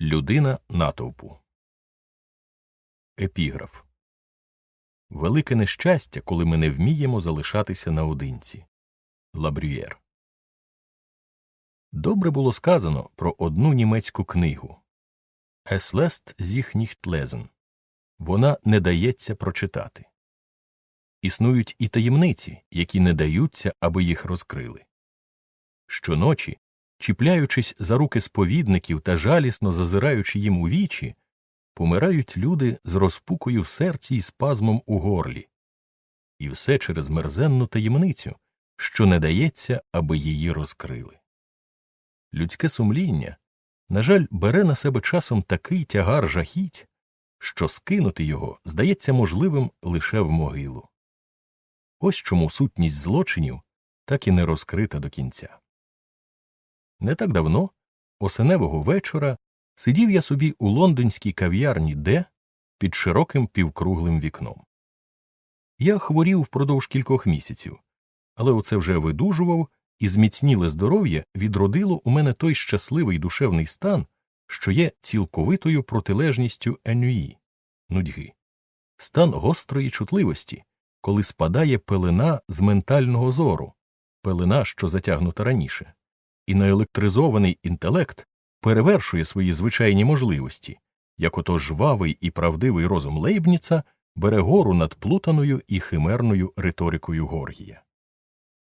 Людина натовпу. Епіграф Велике нещастя, коли ми не вміємо залишатися наодинці. Лабрюєр. Добре було сказано про одну німецьку книгу Es lässt sich nicht lesen. Вона не дається прочитати. Існують і таємниці, які не даються, аби їх розкрили. Щоночі, чіпляючись за руки сповідників та жалісно зазираючи їм у вічі, помирають люди з розпукою в серці і спазмом у горлі. І все через мерзенну таємницю, що не дається, аби її розкрили. Людське сумління, на жаль, бере на себе часом такий тягар жахіть, що скинути його здається можливим лише в могилу. Ось чому сутність злочинів так і не розкрита до кінця. Не так давно, осеневого вечора, сидів я собі у лондонській кав'ярні Де під широким півкруглим вікном. Я хворів впродовж кількох місяців, але оце вже видужував, і зміцніле здоров'я відродило у мене той щасливий душевний стан, що є цілковитою протилежністю енюї нудьги, стан гострої чутливості, коли спадає пелена з ментального зору, пелена, що затягнута раніше, і наелектризований інтелект перевершує свої звичайні можливості, як ото жвавий і правдивий розум Лейбніца бере гору над плутаною і химерною риторикою Горгія.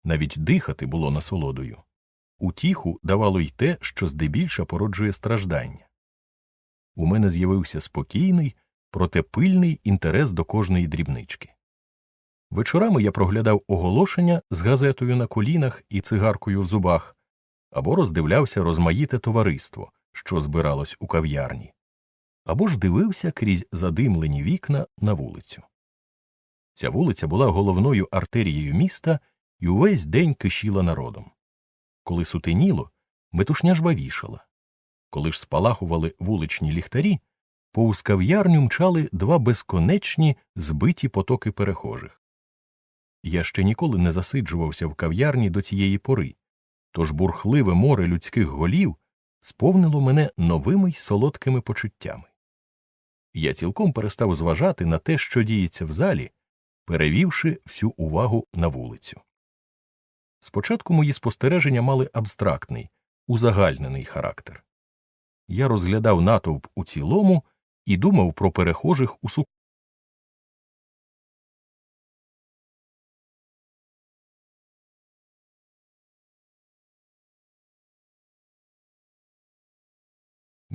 Навіть дихати було насолодою. Утіху давало й те, що здебільша породжує страждання. У мене з'явився спокійний, проте пильний інтерес до кожної дрібнички. Вечорами я проглядав оголошення з газетою на колінах і цигаркою в зубах, або роздивлявся розмаїте товариство, що збиралось у кав'ярні, або ж дивився крізь задимлені вікна на вулицю. Ця вулиця була головною артерією міста і увесь день кишіла народом. Коли сутеніло, метушня жвавішала. Коли ж спалахували вуличні ліхтарі, повз кав'ярню мчали два безконечні збиті потоки перехожих. Я ще ніколи не засиджувався в кав'ярні до цієї пори, тож бурхливе море людських голів сповнило мене новими й солодкими почуттями. Я цілком перестав зважати на те, що діється в залі, перевівши всю увагу на вулицю. Спочатку мої спостереження мали абстрактний, узагальнений характер. Я розглядав натовп у цілому і думав про перехожих у су.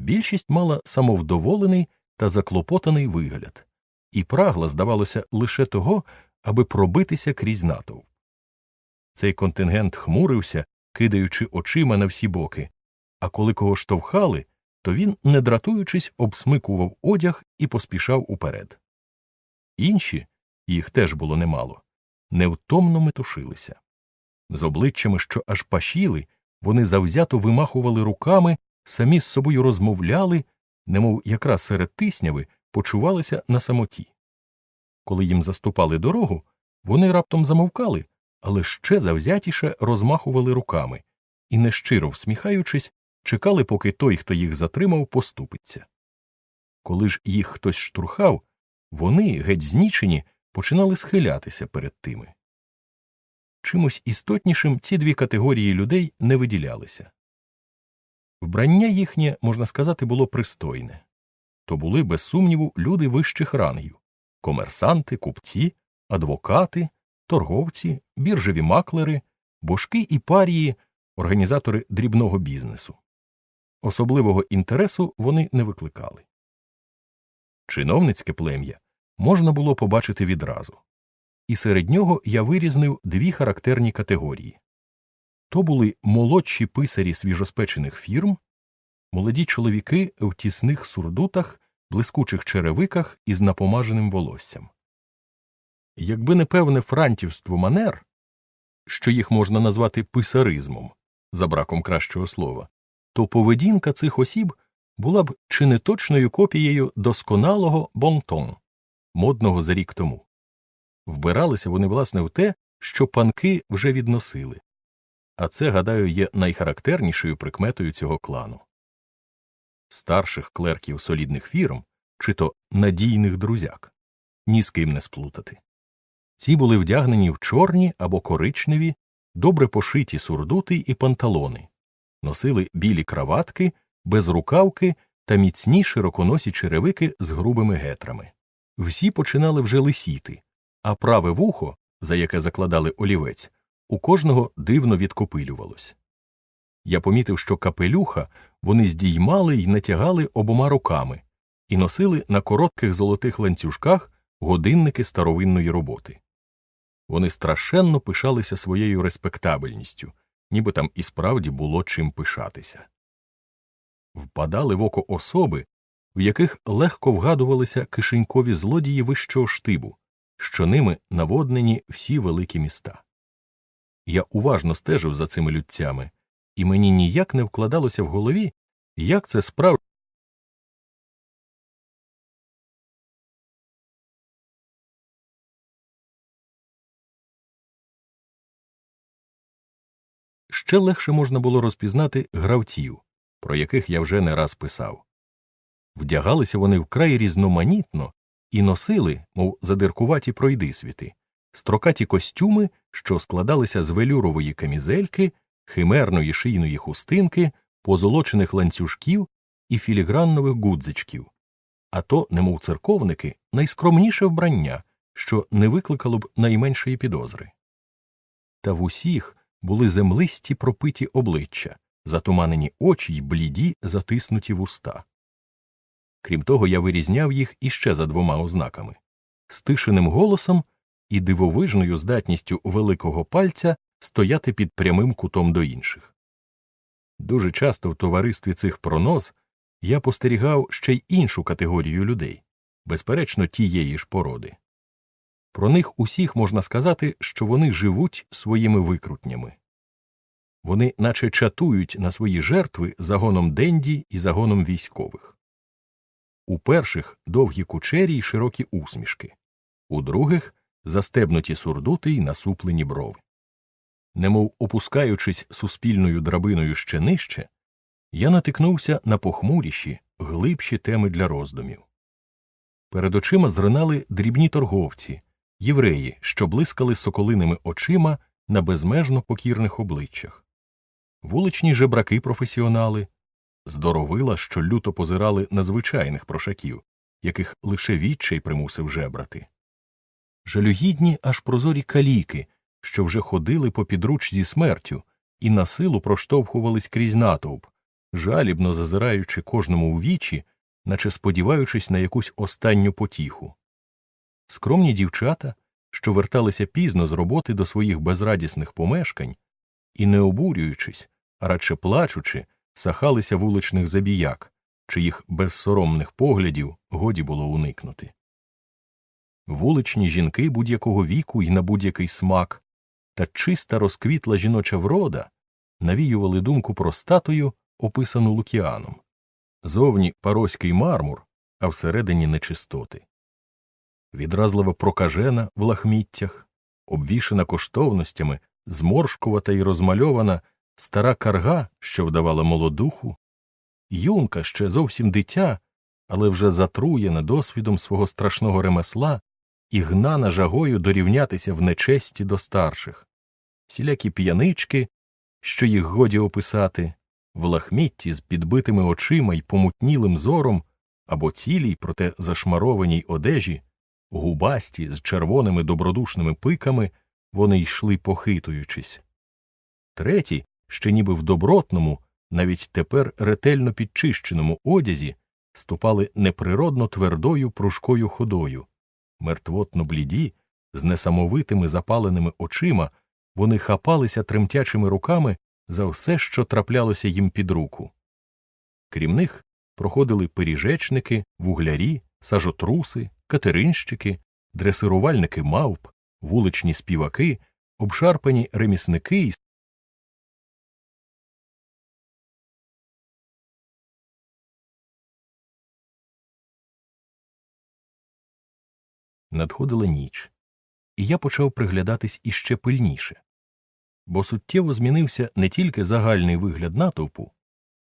Більшість мала самовдоволений та заклопотаний вигляд, і прагла, здавалося, лише того, аби пробитися крізь натовп. Цей контингент хмурився, кидаючи очима на всі боки, а коли кого штовхали, то він, не дратуючись, обсмикував одяг і поспішав уперед. Інші, їх теж було немало, невтомно метушилися. З обличчями, що аж пашіли, вони завзято вимахували руками, самі з собою розмовляли, немов якраз серед тисняви почувалися на самоті. Коли їм заступали дорогу, вони раптом замовкали, але ще завзятіше розмахували руками і, нещиро всміхаючись, чекали, поки той, хто їх затримав, поступиться. Коли ж їх хтось штурхав, вони, геть знічені, починали схилятися перед тими. Чимось істотнішим ці дві категорії людей не виділялися. Вбрання їхнє, можна сказати, було пристойне то були, без сумніву, люди вищих рангів комерсанти, купці, адвокати, торговці, біржеві маклери, божки і парії, організатори дрібного бізнесу. Особливого інтересу вони не викликали. Чиновницьке плем'я можна було побачити відразу, і серед нього я вирізнив дві характерні категорії то були молодші писарі свіжоспечених фірм, молоді чоловіки в тісних сурдутах, блискучих черевиках із напомаженим волоссям. Якби не певне франтівство манер, що їх можна назвати писаризмом, за браком кращого слова, то поведінка цих осіб була б чи не точною копією досконалого бонтон, модного за рік тому. Вбиралися вони, власне, в те, що панки вже відносили, а це, гадаю, є найхарактернішою прикметою цього клану. старших клерків солідних фірм чи то надійних друзяк, ні з ким не сплутати. Ці були вдягнені в чорні або коричневі, добре пошиті сурдути і панталони, носили білі краватки, безрукавки та міцні широконосі черевики з грубими гетрами. Всі починали вже лисіти, а праве вухо, за яке закладали олівець, у кожного дивно відкопилювалось. Я помітив, що капелюха вони здіймали й натягали обома руками і носили на коротких золотих ланцюжках годинники старовинної роботи. Вони страшенно пишалися своєю респектабельністю, ніби там і справді було чим пишатися. Впадали в око особи, в яких легко вгадувалися кишенькові злодії вищого штибу, що ними наводнені всі великі міста. Я уважно стежив за цими людцями, і мені ніяк не вкладалося в голові, як це справді. Ще легше можна було розпізнати гравців, про яких я вже не раз писав. Вдягалися вони вкрай різноманітно і носили, мов задиркуваті пройдисвіти, строкаті костюми, що складалися з велюрової камізельки, химерної шийної хустинки, позолочених ланцюжків і філіграннових гудзичків, а то, немов церковники, найскромніше вбрання, що не викликало б найменшої підозри. Та в усіх були землисті пропиті обличчя, затуманені очі й бліді, затиснуті вуста. Крім того, я вирізняв їх іще за двома ознаками стишеним голосом і дивовижною здатністю великого пальця стояти під прямим кутом до інших. Дуже часто в товаристві цих проноз я постерігав ще й іншу категорію людей, безперечно, тієї ж породи. Про них усіх можна сказати, що вони живуть своїми викрутнями. Вони наче чатують на свої жертви загоном денді і загоном військових. У перших довгі кучері й широкі усмішки, у других застебнуті сурдути й насуплені брови. Немов опускаючись суспільною драбиною ще нижче, я натикнувся на похмуріші, глибші теми для роздумів. Перед очима зринали дрібні торговці, євреї, що блискали соколиними очима на безмежно покірних обличчях, вуличні жебраки професіонали, здоровила, що люто позирали на звичайних прошаків, яких лише відчай примусив жебрати, жалюгідні аж прозорі каліки, що вже ходили по підруч зі смертю і на силу проштовхувались крізь натовп, жалібно зазираючи кожному у вічі, наче сподіваючись на якусь останню потіху. Скромні дівчата, що верталися пізно з роботи до своїх безрадісних помешкань, і, не обурюючись, а радше плачучи, сахалися вуличних забіяк, чиїх безсоромних поглядів годі було уникнути. Вуличні жінки будь-якого віку і на будь-який смак, та чиста розквітла жіноча врода навіювали думку про статую, описану Лукіаном. Зовні пароський мармур, а всередині нечистоти. Відразлива прокажена в лахміттях, обвішена коштовностями, зморшкувата і розмальована стара карга, що вдавала молодуху, юнка ще зовсім дитя, але вже затруєна досвідом свого страшного ремесла і гнана жагою дорівнятися в нечесті до старших, всілякі п'янички, що їх годі описати, в лахмітті з підбитими очима й помутнілим зором або цілій, проте зашмарованій одежі, губасті з червоними добродушними пиками вони йшли похитуючись. Треті, ще ніби в добротному, навіть тепер ретельно підчищеному одязі, ступали неприродно твердою пружкою ходою, мертвотно бліді, з несамовитими запаленими очима, вони хапалися тремтячими руками за все, що траплялося їм під руку. Крім них проходили пиріжечники, вуглярі, сажотруси, катеринщики, дресирувальники мавп, вуличні співаки, обшарпані ремісники Надходила ніч, і я почав приглядатись іще пильніше, бо суттєво змінився не тільки загальний вигляд натовпу,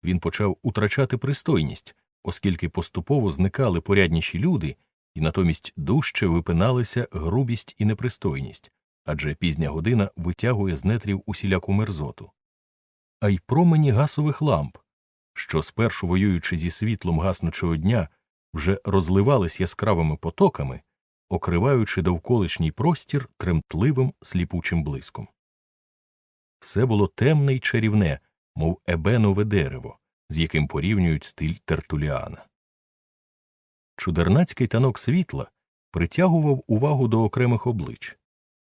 він почав утрачати пристойність, оскільки поступово зникали порядніші люди, і натомість дужче випиналися грубість і непристойність, адже пізня година витягує з нетрів усіляку мерзоту. А й промені гасових ламп, що спершу воюючи зі світлом гаснучого дня, вже розливались яскравими потоками, окриваючи довколишній простір тремтливим сліпучим блиском. Все було темне й чарівне, мов ебенове дерево, з яким порівнюють стиль Тертуліана. Чудернацький танок світла притягував увагу до окремих облич,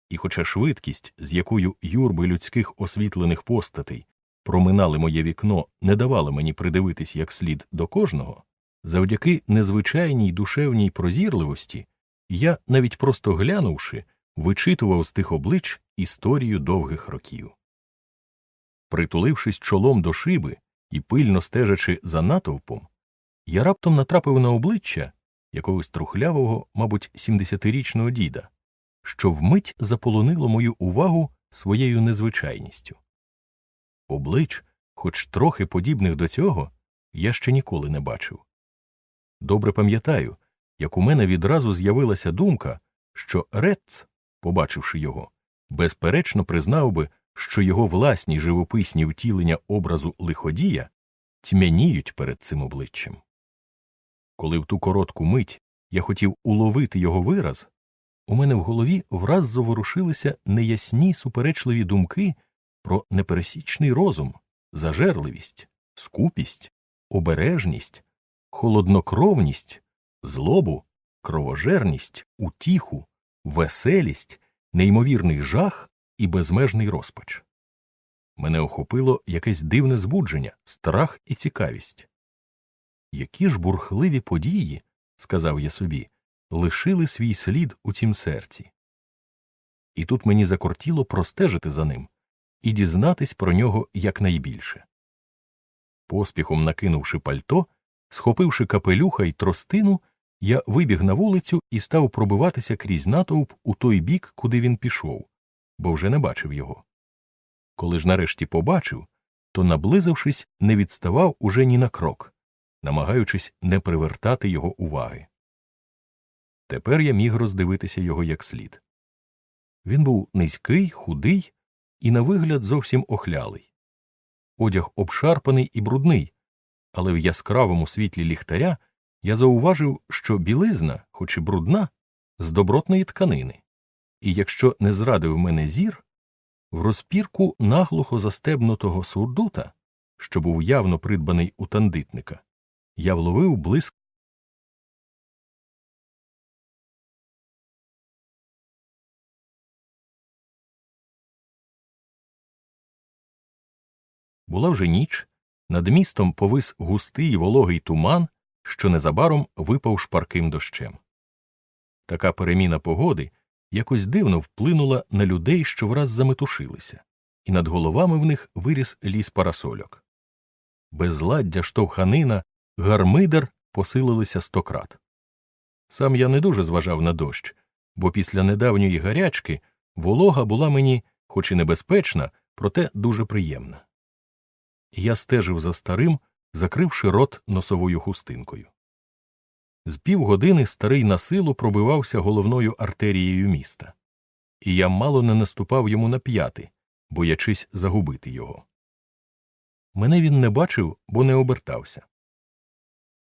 і, хоча швидкість, з якою юрби людських освітлених постатей проминали моє вікно, не давала мені придивитись як слід до кожного, завдяки незвичайній душевній прозірливості я, навіть просто глянувши, вичитував з тих облич історію довгих років. Притулившись чолом до шиби і пильно стежачи за натовпом, я раптом натрапив на обличчя якогось трухлявого, мабуть, сімдесятирічного діда, що вмить заполонило мою увагу своєю незвичайністю. Облич, хоч трохи подібних до цього, я ще ніколи не бачив. Добре пам'ятаю, як у мене відразу з'явилася думка, що Рец, побачивши його, безперечно признав би, що його власні живописні втілення образу лиходія тьмяніють перед цим обличчям. Коли в ту коротку мить я хотів уловити його вираз, у мене в голові враз заворушилися неясні суперечливі думки про непересічний розум, зажерливість, скупість, обережність, холоднокровність, злобу, кровожерність, утіху, веселість, неймовірний жах і безмежний розпач. Мене охопило якесь дивне збудження, страх і цікавість. Які ж бурхливі події, сказав я собі, лишили свій слід у цім серці. І тут мені закортіло простежити за ним і дізнатись про нього якнайбільше. Поспіхом накинувши пальто, схопивши капелюха й тростину, я вибіг на вулицю і став пробиватися крізь натовп у той бік, куди він пішов, бо вже не бачив його. Коли ж нарешті побачив, то, наблизившись, не відставав уже ні на крок, намагаючись не привертати його уваги. Тепер я міг роздивитися його як слід. Він був низький, худий і, на вигляд, зовсім охлялий. Одяг обшарпаний і брудний, але в яскравому світлі ліхтаря я зауважив, що білизна, хоч і брудна, з добротної тканини, і якщо не зрадив мене зір, в розпірку наглухо застебнутого сурдута, що був явно придбаний у тандитника, я вловив блиск. Була вже ніч, над містом повис густий вологий туман, що незабаром випав шпарким дощем. Така переміна погоди якось дивно вплинула на людей, що враз заметушилися, і над головами в них виріс ліс парасольок. Безладдя, штовханина, гармидер посилилися стократ. Сам я не дуже зважав на дощ, бо після недавньої гарячки волога була мені, хоч і небезпечна, проте дуже приємна. Я стежив за старим, закривши рот носовою хустинкою. З півгодини старий на силу пробивався головною артерією міста, і я мало не наступав йому на п'яти, боячись загубити його. Мене він не бачив, бо не обертався.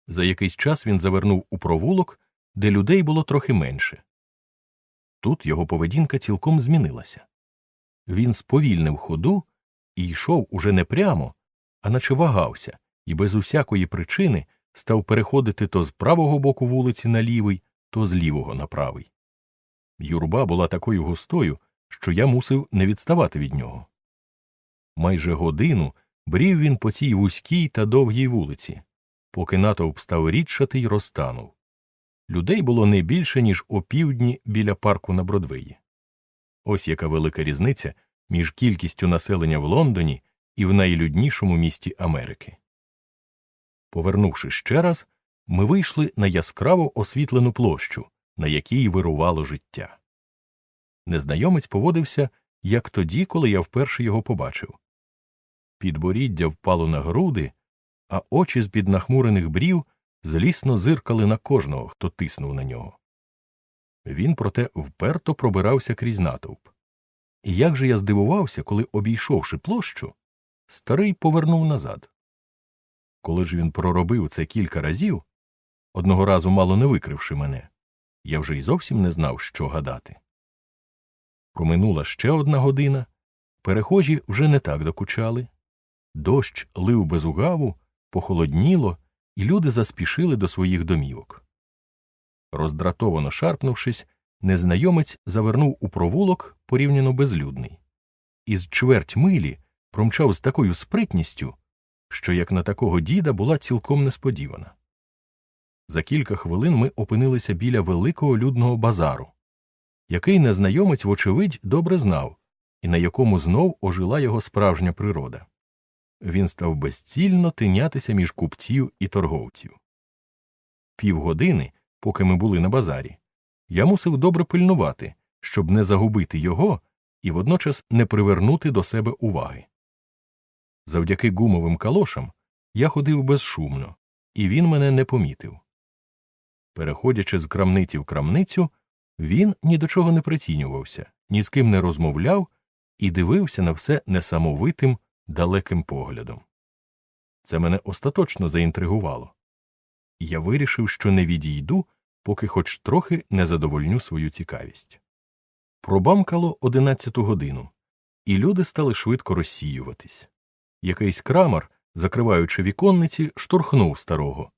За якийсь час він завернув у провулок, де людей було трохи менше. Тут його поведінка цілком змінилася. Він сповільнив ходу і йшов уже не прямо, а наче вагався, і без усякої причини став переходити то з правого боку вулиці на лівий, то з лівого на правий. Юрба була такою густою, що я мусив не відставати від нього. Майже годину брів він по цій вузькій та довгій вулиці, поки натовп став рідшати й розтанув. Людей було не більше, ніж опівдні біля парку на Бродвеї. Ось яка велика різниця між кількістю населення в Лондоні і в найлюднішому місті Америки. Повернувши ще раз, ми вийшли на яскраво освітлену площу, на якій вирувало життя. Незнайомець поводився, як тоді, коли я вперше його побачив. Підборіддя впало на груди, а очі з під нахмурених брів злісно зиркали на кожного, хто тиснув на нього. Він, проте, вперто пробирався крізь натовп. І як же я здивувався, коли, обійшовши площу, старий повернув назад. Коли ж він проробив це кілька разів, одного разу мало не викривши мене, я вже й зовсім не знав, що гадати. Проминула ще одна година, перехожі вже не так докучали. Дощ лив без угаву, похолодніло, і люди заспішили до своїх домівок. Роздратовано шарпнувшись, незнайомець завернув у провулок порівняно безлюдний. Із чверть милі промчав з такою спритністю, що як на такого діда була цілком несподівана. За кілька хвилин ми опинилися біля великого людного базару, який незнайомець, вочевидь, добре знав, і на якому знов ожила його справжня природа. Він став безцільно тинятися між купців і торговців. Півгодини, поки ми були на базарі, я мусив добре пильнувати, щоб не загубити його і водночас не привернути до себе уваги. Завдяки гумовим калошам я ходив безшумно, і він мене не помітив. Переходячи з крамниці в крамницю, він ні до чого не прицінювався, ні з ким не розмовляв і дивився на все несамовитим, далеким поглядом. Це мене остаточно заінтригувало. Я вирішив, що не відійду, поки хоч трохи не задовольню свою цікавість. Пробамкало одинадцяту годину, і люди стали швидко розсіюватись. Якийсь крамар, закриваючи віконниці, штурхнув старого,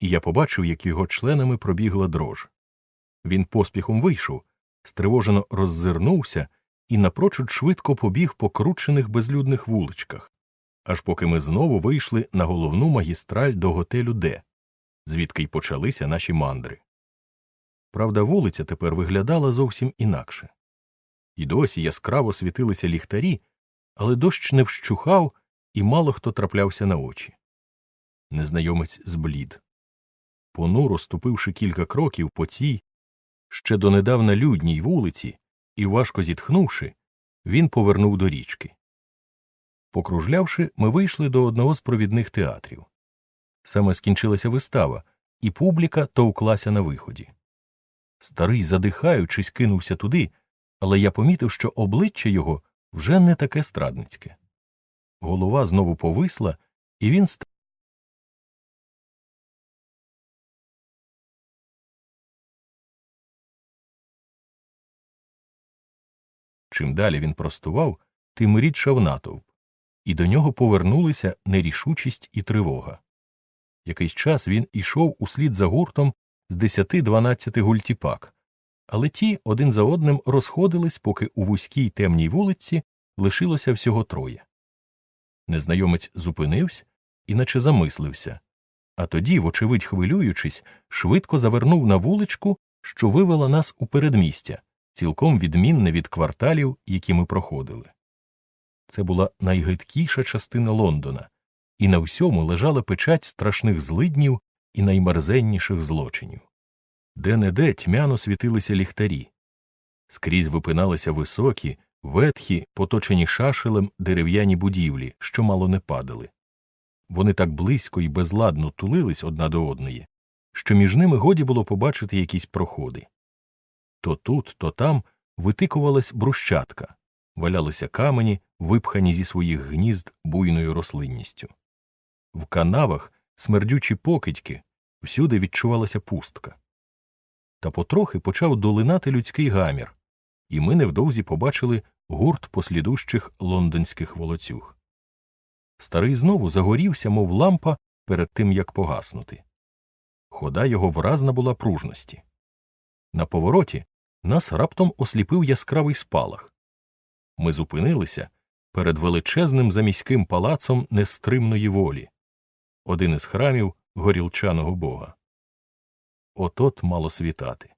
і я побачив, як його членами пробігла дрож. Він поспіхом вийшов, стривожено роззирнувся і напрочуд швидко побіг по кручених безлюдних вуличках, аж поки ми знову вийшли на головну магістраль до готелю Д, звідки й почалися наші мандри. Правда, вулиця тепер виглядала зовсім інакше. І досі яскраво світилися ліхтарі, але дощ не вщухав, і мало хто траплявся на очі. Незнайомець зблід. Понуро ступивши кілька кроків по цій, ще донедавна людній вулиці, і, важко зітхнувши, він повернув до річки. Покружлявши, ми вийшли до одного з провідних театрів. Саме скінчилася вистава, і публіка товклася на виході. Старий, задихаючись, кинувся туди, але я помітив, що обличчя його вже не таке страдницьке. Голова знову повисла, і він став. Чим далі він простував, тим рідшав натовп, і до нього повернулися нерішучість і тривога. Якийсь час він ішов услід за гуртом з десяти-дванадцяти гультіпак, але ті один за одним розходились, поки у вузькій темній вулиці лишилося всього троє. Незнайомець зупинився і наче замислився, а тоді, вочевидь хвилюючись, швидко завернув на вуличку, що вивела нас у передмістя, цілком відмінне від кварталів, які ми проходили. Це була найгидкіша частина Лондона, і на всьому лежала печать страшних злиднів і наймерзенніших злочинів. Де не де тьмяно світилися ліхтарі, скрізь випиналися високі, ветхі, поточені шашелем дерев'яні будівлі, що мало не падали. Вони так близько і безладно тулились одна до одної, що між ними годі було побачити якісь проходи. То тут, то там витикувалась брущатка, валялися камені, випхані зі своїх гнізд буйною рослинністю. В канавах смердючі покидьки, всюди відчувалася пустка. Та потрохи почав долинати людський гамір, і ми невдовзі побачили гурт послідущих лондонських волоцюг. Старий знову загорівся, мов лампа, перед тим як погаснути. Хода його вразна була пружності. На повороті нас раптом осліпив яскравий спалах. Ми зупинилися перед величезним заміським палацом нестримної волі, один із храмів горілчаного бога. От-от мало світати.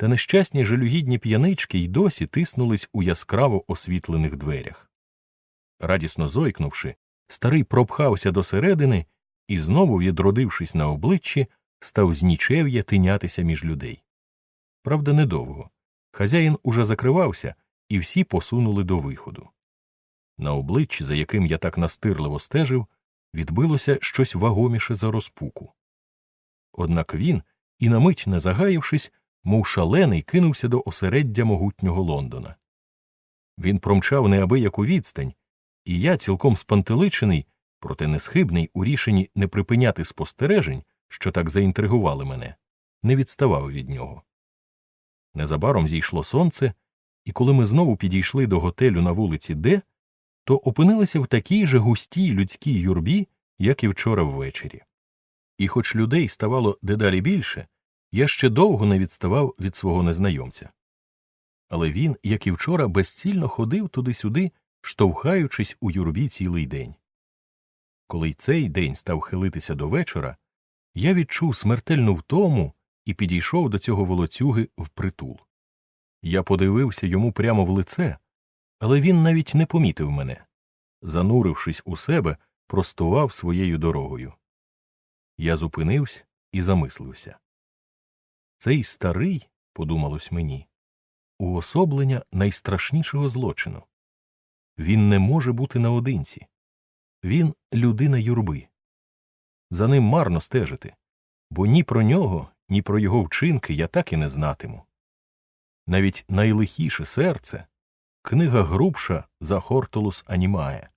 Та нещасні жалюгідні п'янички й досі тиснулись у яскраво освітлених дверях. Радісно зойкнувши, старий пропхався до середини і, знову відродившись на обличчі, став знічев'я тинятися між людей. Правда, недовго. Хазяїн уже закривався, і всі посунули до виходу. На обличчі, за яким я так настирливо стежив, відбилося щось вагоміше за розпуку. Однак він, і на мить не загаявшись, мов шалений, кинувся до осереддя могутнього Лондона. Він промчав неабияку відстань, і я, цілком спантеличений, проте несхибний у рішенні не припиняти спостережень, що так заінтригували мене, не відставав від нього. Незабаром зійшло сонце, і коли ми знову підійшли до готелю на вулиці Д, то опинилися в такій же густій людській юрбі, як і вчора ввечері. І хоч людей ставало дедалі більше, я ще довго не відставав від свого незнайомця. Але він, як і вчора, безцільно ходив туди-сюди, штовхаючись у юрбі цілий день. Коли й цей день став хилитися до вечора, я відчув смертельну втому і підійшов до цього волоцюги впритул. Я подивився йому прямо в лице, але він навіть не помітив мене. Занурившись у себе, простував своєю дорогою. Я зупинився і замислився. Цей старий, подумалось мені, уособлення найстрашнішого злочину. Він не може бути наодинці. Він людина юрби. За ним марно стежити, бо ні про нього, ні про його вчинки я так і не знатиму. Навіть найлихіше серце книга грубша за Хортолус Анімає.